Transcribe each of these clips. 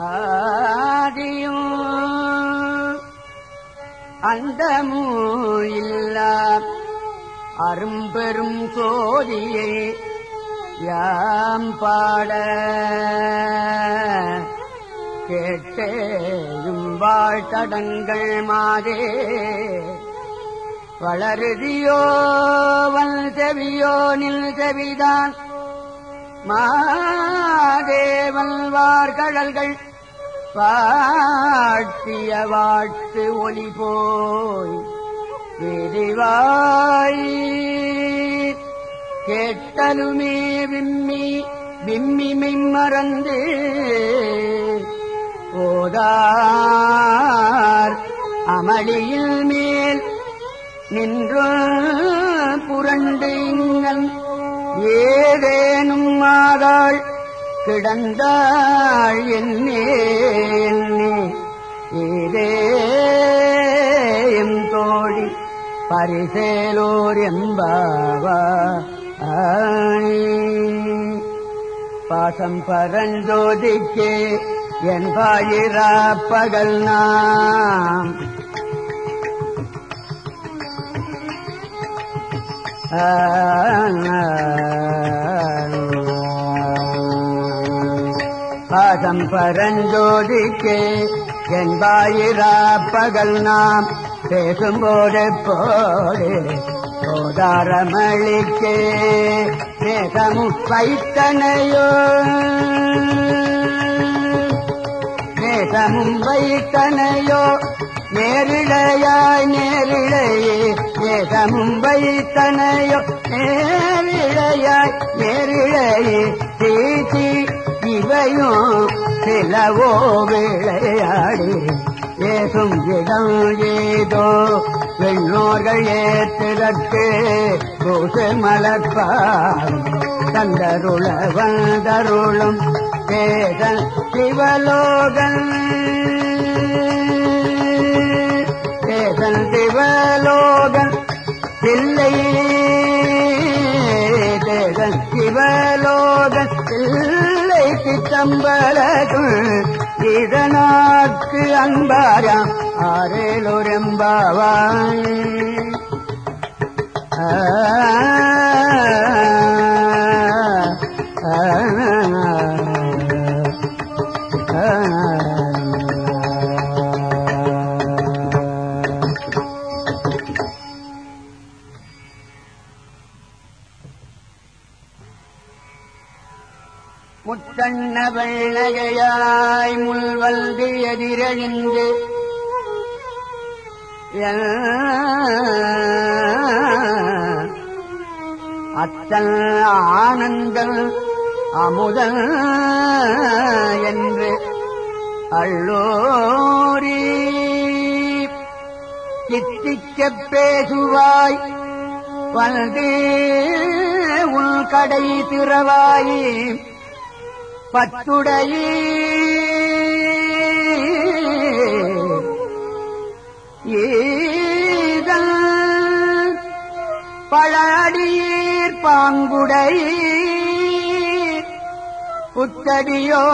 ஆதியும் அந்தமூ இல்லா. அரும்பெரும் சோதியை யாம் பாட கேட்டேயும் வாழ்த்தடங்கள் மாதே. வளருதியோ வல் செவியோ நில் செவிதான் மாதேவன் வார்கடல்கள் பாட்டிய வாட்டு ஒலி போய் விரிவாய். கேட்டலுமே விம்மி விம்மி மெய்மறந்து ஓதார் அமளியில் மேல் நின்று புரண்டு இங்கன் ஏதேனும் மாதாள் கிடந்தாள் என்னே ஏதேயும் தோழி பரிசேலோர் எம்பாவா பாசம் பரஞ்சோதிக்கே என் பாயிரா பகல் நாம். பாதம் பரஞ்சோதிக்கே என் பாயிரா பகல் நாம் பேசும்போது போடு போதாரமளிக்கே நேசமும் வைத்தனையோ நேசமும் வைத்தனையோ நேரிழையாய் நேரிழையே நேசமும் வைத்தனையோ நேரிழையாய் நேரிழையே தீ இவையும் சிலவோ விளையாடி ஏசும் இடம் ஏதோ பெண்ணோர்கள் ஏத்திரத்து பூசு மலர்ப்பாரும் தந்தருள வந்தருளும் வேதன் சிவலோகன். தேசன் சிவலோகன் இல்லை தேசன் சிவலோகன். சித்தம்பலகுள் இதனாக்கு அன்பாராம் ஆ. முத்தண்ண வெள்ளகையாய் முள்வல்கு எதிரழிந்து அத்தல் ஆனந்தல் அமுதல் என்று அள்ளோரி. சித்திக்கப் பேசுவாய் வந்து உள் கடை திறவாயி. பத்துடையே ஏதல் பழடியீர் பாங்குடை புத்தடியோ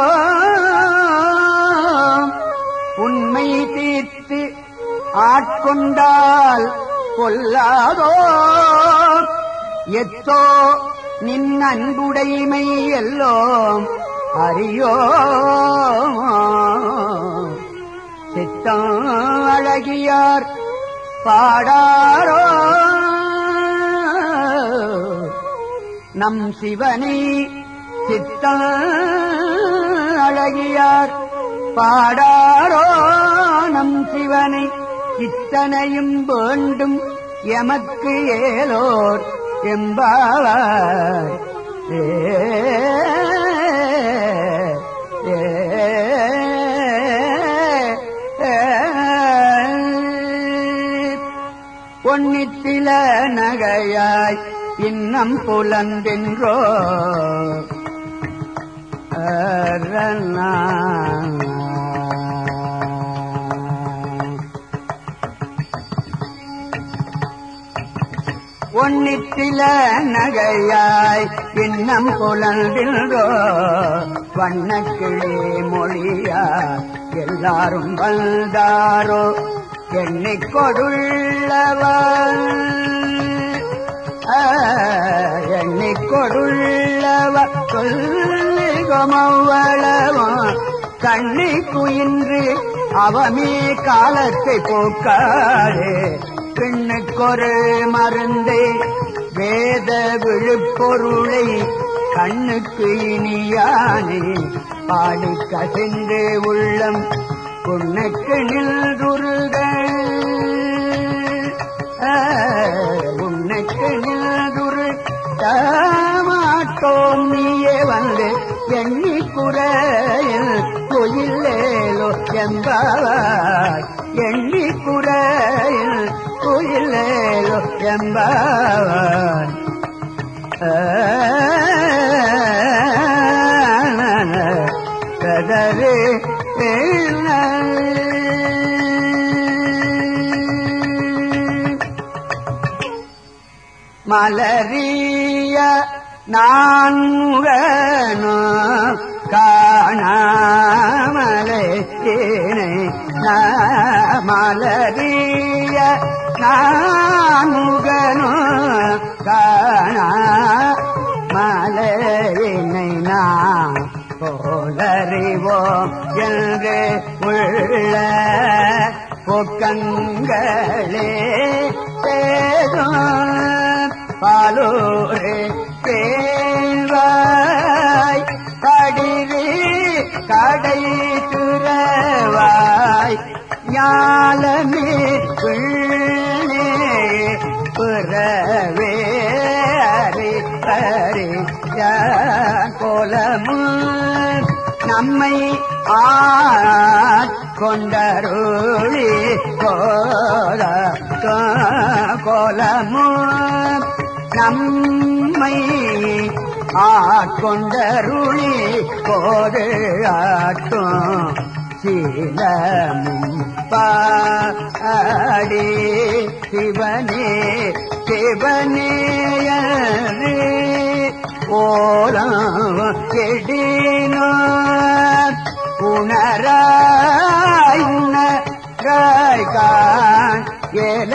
உண்மை தீர்த்து ஆட்கொண்டால் கொல்லாதோ? எத்தோ நின் அன்புடைமை எல்லோம். அறியோ? சித்தம் அழகியார் பாடாரோ? நம் சிவனை சித்தம் அழகியார் பாடாரோ? நம் சிவனை இத்தனையும் வேண்டும் எமக்கு ஏலோர் எம்பாவாய் ஏ. பொன்னித்தில நகையாய் இன்னம் புலந்தின்றோ ஒன்னித்தில நகையாய் பின்னம் புலந்தின்றோ வண்ணக்கிளே மொழியா எல்லாரும் வந்தாரோ. எண்ணிக் கொடுள்ளவன். எண்ணிக் கொடுள்ளவ சொல்லிகமவ்வளவன் கண்ணி குயின்று அவமே காலத்தை போக்காதே. பெண்ணுக்கொரு மருந்தே வேத விழுப்பொருளை கண்ணுக்கு இனியானே பாடி கசிந்து உள்ளம் புண்ணுக்கு நில்துருகள் உன்னுக்கு நில்துரு தாமாட்டோம் நீயே வந்து எண்ணி குறையில் குயிலேலோ எம்பாவாய் எண்ணி குறையில் இல்லையோ என்பவன். கதரே மலரிய நான்முகனோ காணாமலை மலரிய நான் காணா மலையினை நான் போலறிவோம் என்று உள்ள பொக்கங்களே சேதம் பாலோரே கேள்வாய் படிரி கடை துறவாய் ஞாலமே அறி கோலமு நம்மை ஆட்கொண்டருளி கோல கோலமு நம்மை ஆட்கொண்டருளி கோடு ஆட்டும் சீலமும் பாடி சிவனே சிவனேயரே ஓலம் கெடினோ உணராய் உணராய் கான் எல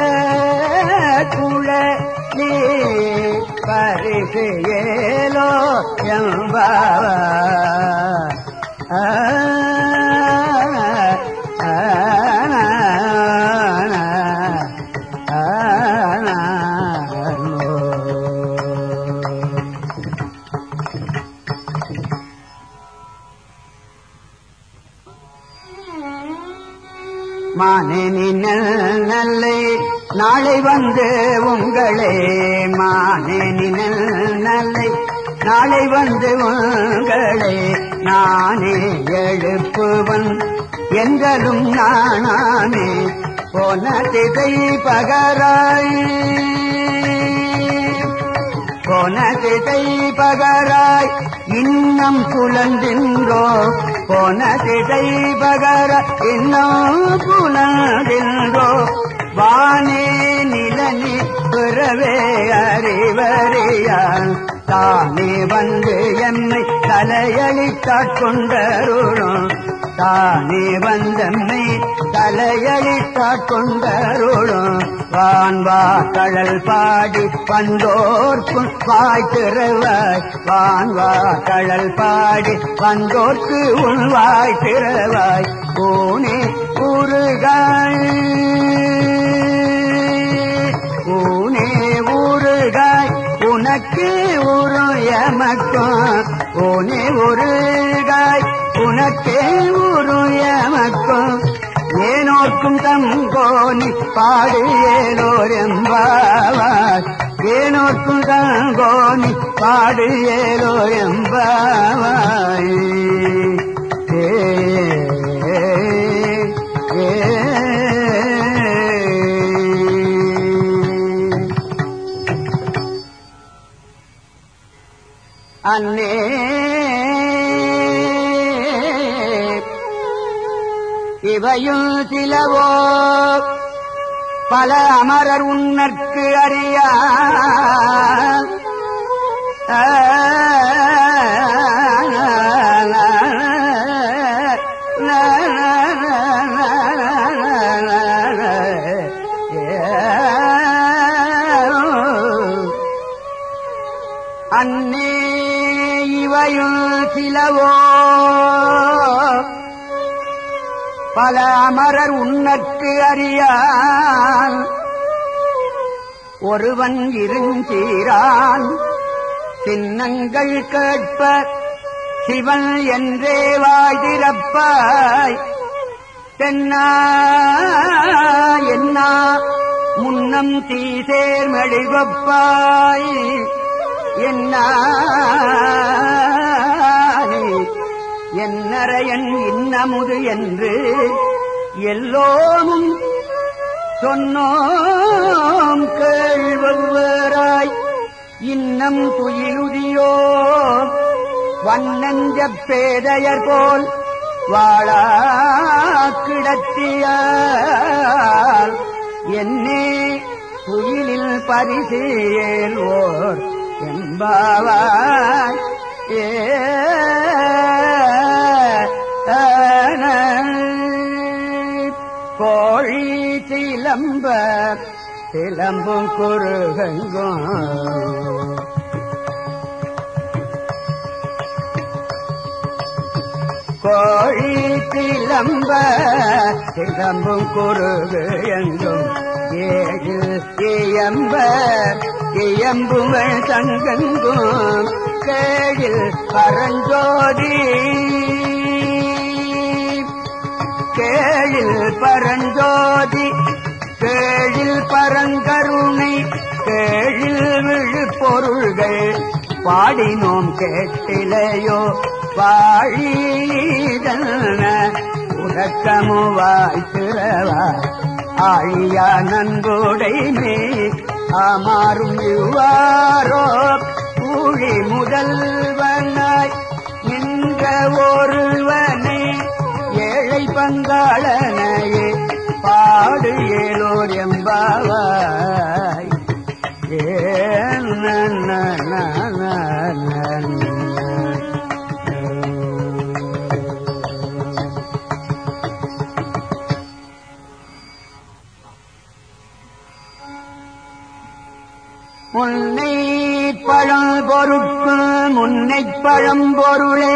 நீ பரிசு ஏலோ எம்பாவா வந்து உங்களே மானே நல்லை. நாளை வந்து உங்களே நானே எழுப்புவன். என்றலும் நானானே போன திசை பகராய். போன திசை பகராய் இன்னம் புலந்தின்றோ. போன திசை பகர இன்னும் புலந்தின்றோ. பிறவே அறிவறியான் தானே வந்து எம்மை தலையளித்தாட்கொண்டருளும் தானே வந்தம்மை தலையளித்தாட்கொண்டருளும் வான்வா கடல் பாடி வந்தோர்க்கும் வாய் வான்வா கடல் பாடி வந்தோர்க்கு உன் வாய் திறவாய். பூனே ஊறுகாய் உனக்கு ஒரு எமக்கும் ஊனே காய். உனக்கே ஒரு எமக்கும் ஏனோர்க்கும் தங்கோனி பாடு ஏலோரெம்பாவாய் ஏனோர்க்கும் தங்கோனி பாடு ஏலோரெம்பாவாய் ஏ அன்னே இவையும் சிலவோ பல அமரர் உன்னற்கு அறியா சிலவோ பல அமரர் உன்னற்கு அறியான் ஒருவன் இருஞ்சீரான் சின்னங்கள் கேட்ப சிவன் என்றே வாய்திறப்பாய். தென்னா என்னா முன்னம் தீசேர் மெழுகப்பாய். என்ன என்னரையன் இன்னமுது என்று எல்லோமும் சொன்னோம் கேள்வராய் இன்னம் துயிலுதியோ வண்ணஞ்ச பேதையர் போல் வாழா கிடத்தியால். என்னே துயிலில் பரிசு ஏல்வோர் என்பாவாய். ஏ கோழி சிலம்ப சிலம்பும் குறுகங்கும். கோழி சிலம்ப சிலம்பும் குறுகு எங்கும் ஏழு இயம்ப இயம்புகள் சங்கங்கும். கேழில் பரஞ்சோதி. கேழில் பரஞ்சோதி கேழில் பரங்கருணை கேழில் விழு பொருள்கள் பாடினோம் கேட்டிலையோ பாழிதன உறக்கமோ வாய்த்திரவா? ஆழியா நன்புடை மே ஆமாறும் இவ்வாரோ கூழி முதல்வனாய் நின்ற ஒருவனை வந்தாளனையே பாடு ஏலோர் எம்பாவாய் முன்னை பழம் பொருட்கு முன்னை பழம் பொருளே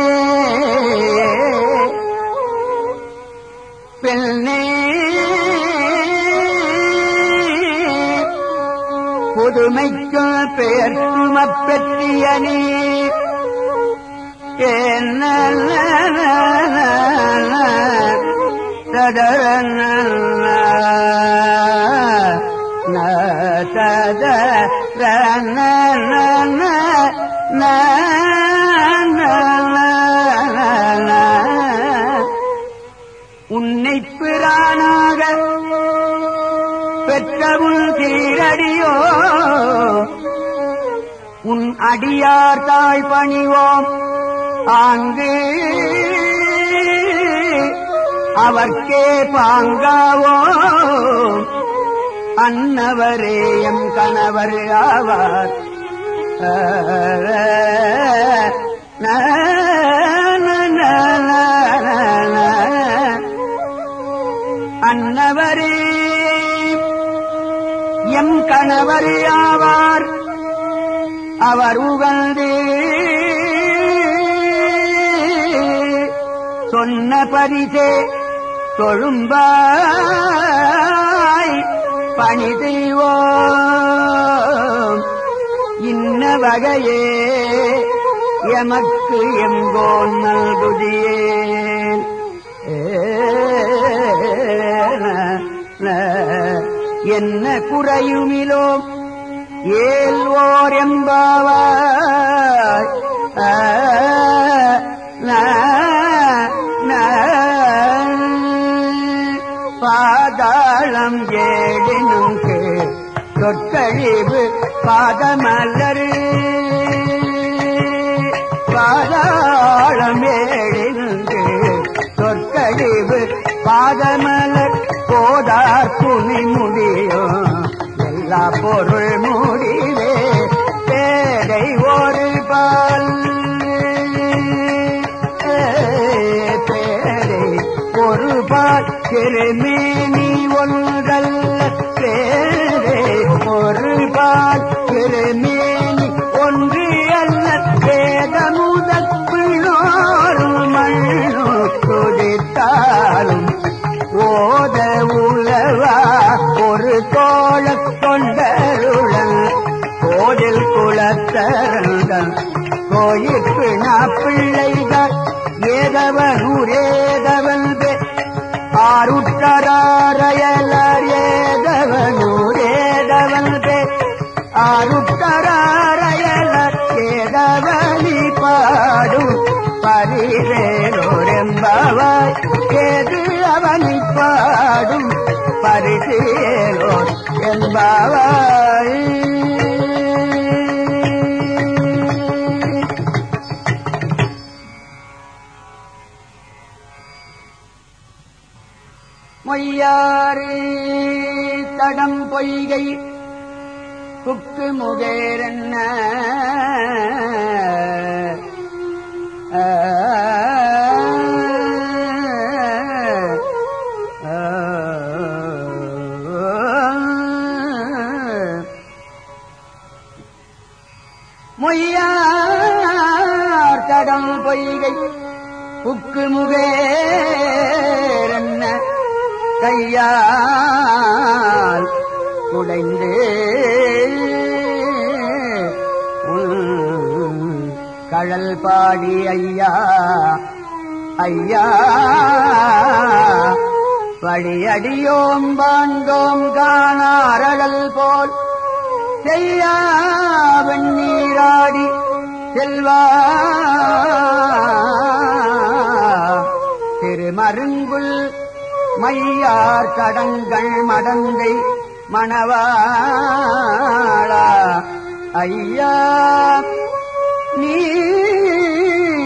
புதுமைக்கு பெயர் சுமப்பெற்றிய நீ. என்ன தத உன்னை பெற்றவுள் கீழடியோ? உன் அடியார் தாழ் பணிவோம். ஆங்கு அவர்க்கே பாங்காவோ அன்னவரே எம் கணவர் ஆவார். அன்னவரே கணவரியாவார் அவர் உகழ்ந்து சொன்ன பரிசே தொழும்பாய். பணி செய்வோம். இன்ன வகையே எமக்கு எங்கோன் ஏ என்ன குறையுமிலோ? ஏல்வோர் எம்பாவாய் பாதாளம் ஏடினும் சொற்கழிவு பாதமலரு. பாதாளம் ஏடினுங்கு சொற்கழிவு பாதமலர். போதார் புனி முடியும் எல்லா பொருள் பொய்கை புக்கு முகேரன்ன ஐயா. வழியடியோம் பாண்டோம் காணாரழல் போல். செய்யா வெண்ணீராடி செல்வா. திருமருங்குள் மையார் கடங்கள் மடந்தை மணவாளா. ஐயா நீ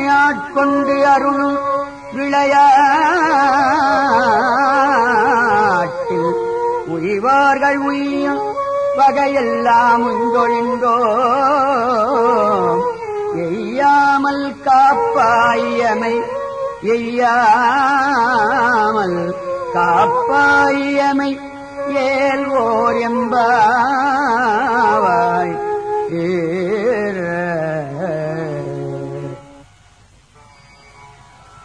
ஆட்கொண்டு அருள் விளையாட்டில் உய்வார்கள் உய்யும் வகையெல்லாம் உங்கொழிந்தோ எய்யாமல் காப்பாயமை எய்யாமல் காப்பாயமை ஏல்வோர் எம்பாவாய்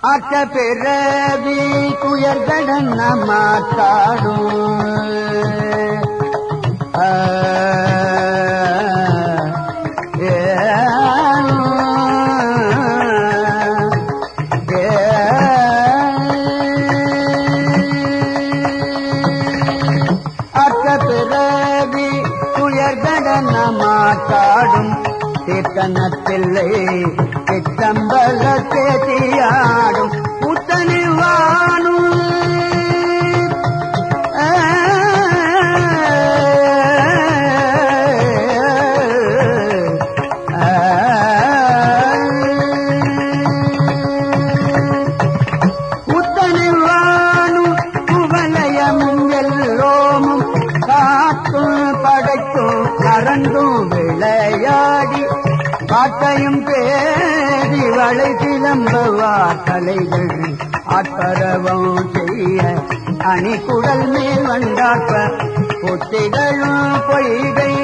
அட்ட பிறவி துயர்கடன் மாத்தாடும் அட்ட பிறவி துயர்கடன மாட்டாடும் தீர்த்தனத்தில்லை சித்தம்பல தேதியாடும் புத்தனி அணி குடல் மேல் வந்தாற்ப பொட்டிகளும் பொய்கை.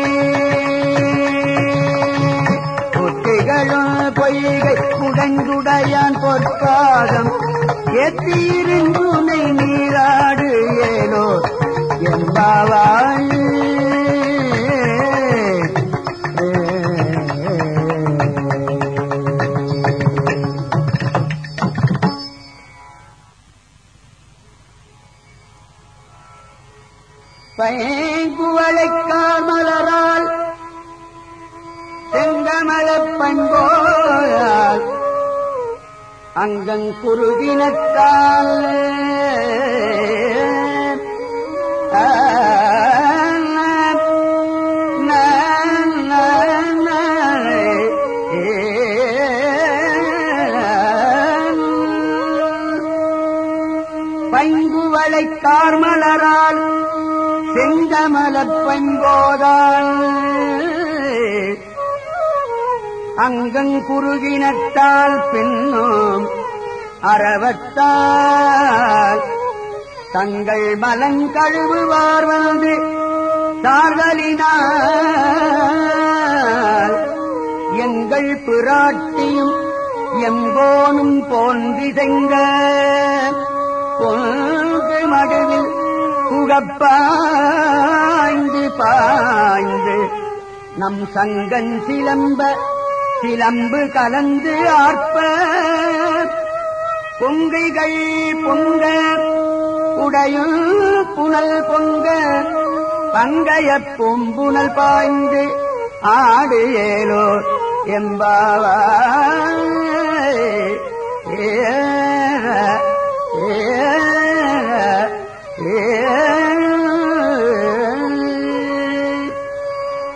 பொட்டிகளும் பொய்கை குடங்குடையான் பொற்பாதம் எத்தீருந்துனை நீராடு ஏனோ என்பாவா குறுகினத்தால் தங்கள் மலங்கழுவுவார் வந்து தாழ்தலினால் எங்கள் பிராட்டியும் எம்போனும் போன்றிசைங்க பொங்கு மடுவில் புகப்பாய்ந்து பாய்ந்து நம் சங்கன் சிலம்ப சிலம்பு கலந்து ஆர்ப்ப. பொங்கைகள் பொங்க உடையுள் புனல் பொங்க பங்கைய பூம்புனல் பாய்ந்து ஆடு ஏலோ எம்பாவாய் ஏ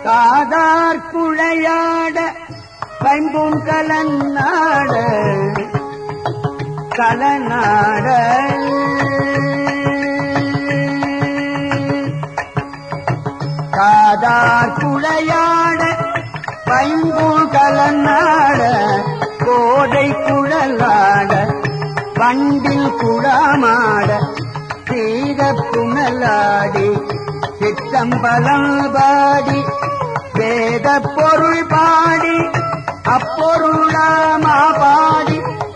காதார் குழையாட பைம்பூன் நாட கலநாடல். காதார் குளையாட பைம்பூன் கலநாட கோடை குழலாட பண்டில் குழாமாட தீர புனலாடி சித்தம்பலம் பாடி வேத பொருள் பாடி அப்பொருளாமா பாடி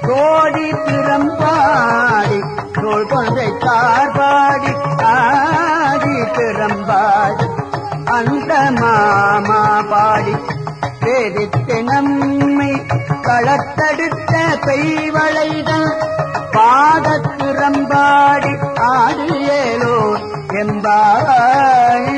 கோடி திறம்பாடி தோல் கொண்டை பாடி ஆடி திறம்பாடி அந்த மாமா பாடி. பேரித்து நம்மை களத்தடுத்த பெய்வளைதான். பாதத்திறம்பாடி ஆடு ஏலோ எம்பாடி.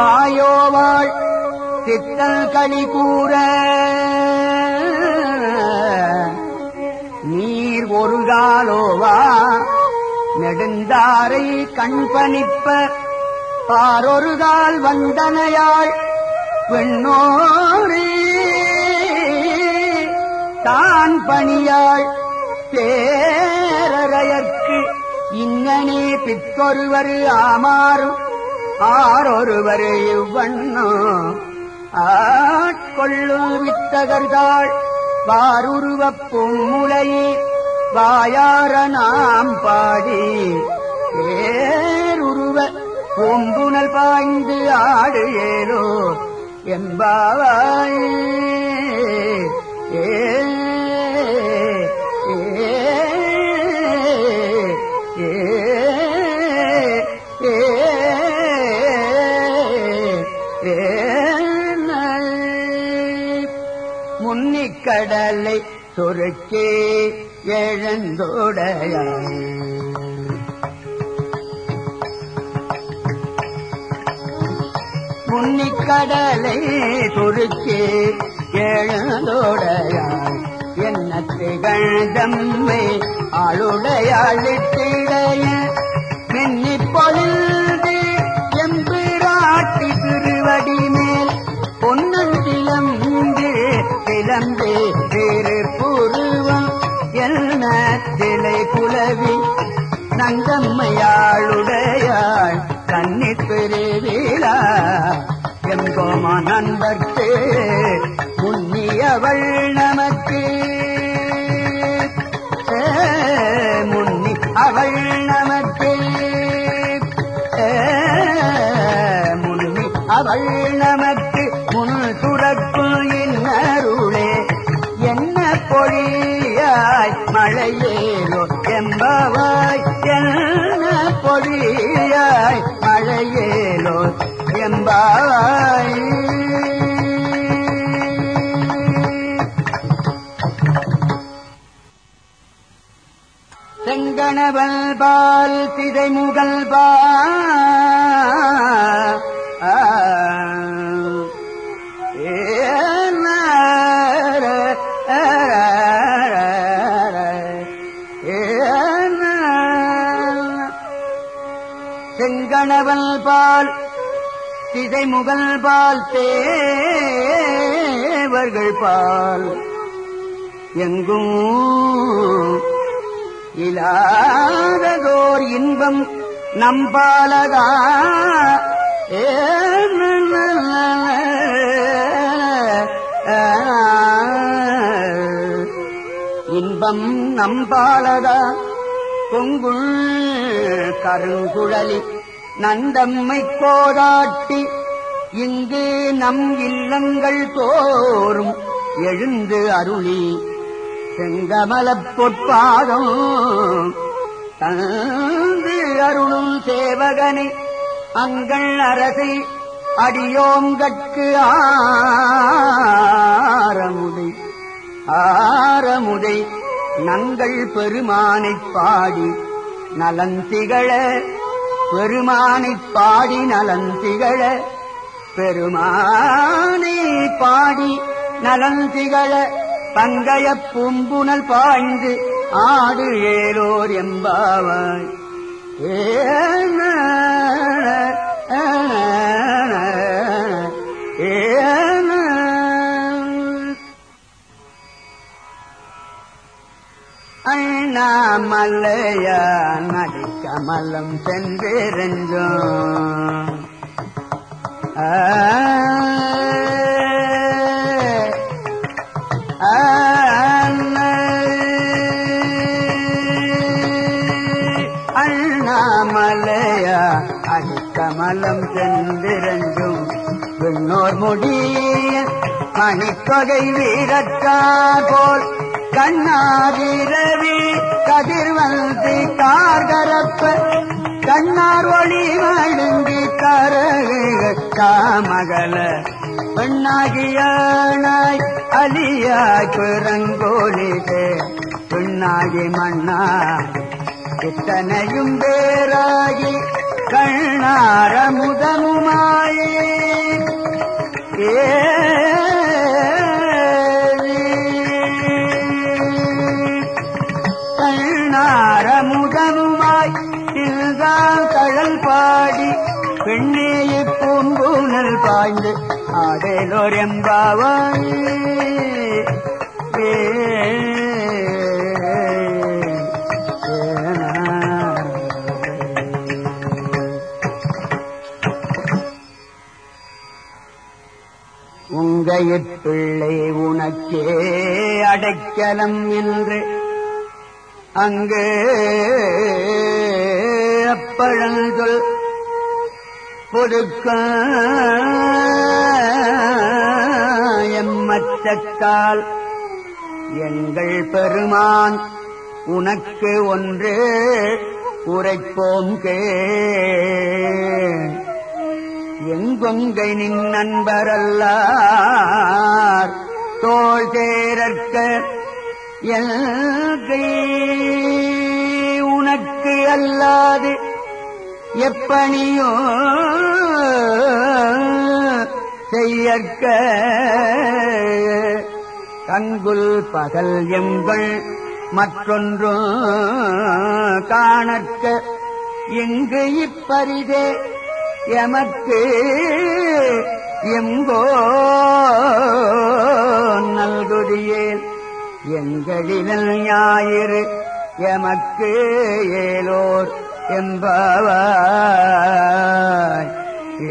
வாயோவாள் சித்தல் களி கூற. நீர் ஒரு காலோவா நெடுந்தாரை கண்பணிப்ப பாரொரு கால் வந்தனையாள் பெண்ணோரே. தான் பணியாள் பேரறையற்கு இன்னனே பிற்கொருவர் ஆமாறும். ஆரொருவர் இவ்வண்ணோ ஆட்கொள்ளும் வித்தகர்தாள் வாருருவப் பொம்முலையே வாயார நாம் பாடி. ஏருருவ பொம்புனல் பாய்ந்து ஆடு ஏலோ எம்பாவாய் ஏ கடலை சொருக்கே எழுந்தோடையாய் முன்னிக்கடலை சுருக்கே எழுந்தோடையாய் என்ன திகழ்ந்தம்மை ஆளுடையாளிட்டிடைய மின்னி பொழிந்து சிலம்பே திருப்புருவம் என்ன திளை குலவி நங்கம்மையாளுடையாள் கன்னி பெருவிழா. எங்கோமா நண்பர்கள் கணவல் பால் திதை முகல் செங்கணவல் பால் திசை முகல் பால் தேவர்கள் பால். எங்கும் இலாததோர் இன்பம் நம்பாலதா ஏ இன்பம் நம்பாலதா பொங்குள் கருங்குழலி நந்தம்மை கோதாட்டி இங்கு நம் இல்லங்கள் தோறும் எழுந்து அருளி செங்கமலப் பொற்பாதம் தந்து அருளும் சேவகனை அங்கள் அரசை அடியோங்கட்கு ஆரமுதை ஆரமுதை நங்கள் பெருமானைப் பாடி நலந்திகழ பெருமானைப் பாடி நலந்திகழ பெருமானை பாடி நலந்திகழ பங்கைய பூம்புணல் பாய்ந்து ஆடு ஏலோர் எம்பாவாய் ஏன ஏன அண்ணாமலைய நடிக்கமலம் சென்றிருந்தோம் ஆ கமலம் சென்றிருந்தும் விண்ணோர் முடிய மணித்தொகை வீரத்தார் போல் கண்ணாதிரவி கதிர்வந்தி கார்கரப்ப கண்ணார் ஒளி வழுங்கி கரகுகள் காமகல. பெண்ணாகியானாய் அலியாய் பிறங்கோலிதே பெண்ணாகி மன்னா இத்தனையும் பேராகி கண்ணார முதமுமாயே கண்ணார முதமுமாய் தில்தான் கழல் பாடி பெண்ணேயை பூம்பூனல் பாய்ந்து ஆடேலோர் எம்பாவாய். ஏ பிள்ளை உனக்கே அடைக்கலம் என்று. அங்கு அப்பழந்தொல் பொதுக்க எம்மச்சத்தால் எங்கள் பெருமான் உனக்கு ஒன்று உரைப்போம் கே. எங்கொங்கை நின் நண்பரல்லார். தோல் சேரற்க உனக்கு அல்லாது எப்பணியோ செய்யற்க. கங்குல் பகல் எங்கள் மற்றொன்றும் காணற்க. இங்கு இப்பரிதே எமக்கு எங்கோ நல்குதியேன் எங்களில் ஞாயிறு எமக்கு ஏலோர் என்பவாய்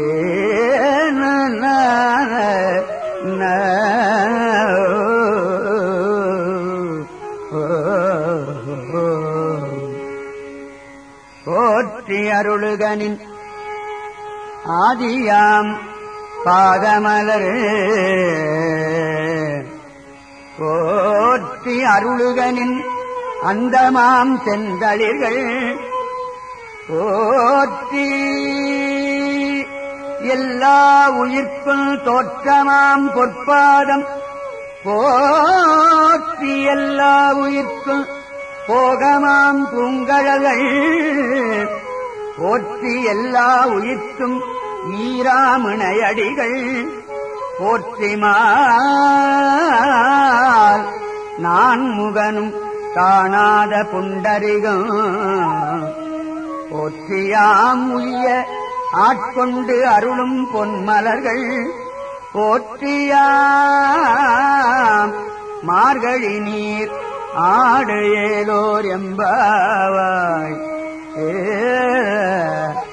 ஏன போற்றி அருளுகனின் ஆதியாம் பாதமலர். போற்றி அருளுகனின் அந்தமாம் செந்தளிர்கள் போற்றி எல்லா உயிர்க்கும் தோற்றமாம் பொற்பாதம். போற்றி எல்லா உயிர்க்கும் போகமாம் பூங்கழல்கள். போற்றி எல்லா உயிர்க்கும் ஈராமணையடிகள் போற்றிமால் நான் முகனும் காணாத புண்டரிகம். போற்றியாம் உய ஆட்கொண்டு அருளும் பொன்மலர்கள். போற்றியாம் மார்கழி நீர் ஆடு ஏலோர் எம்பாவாய் Yeah.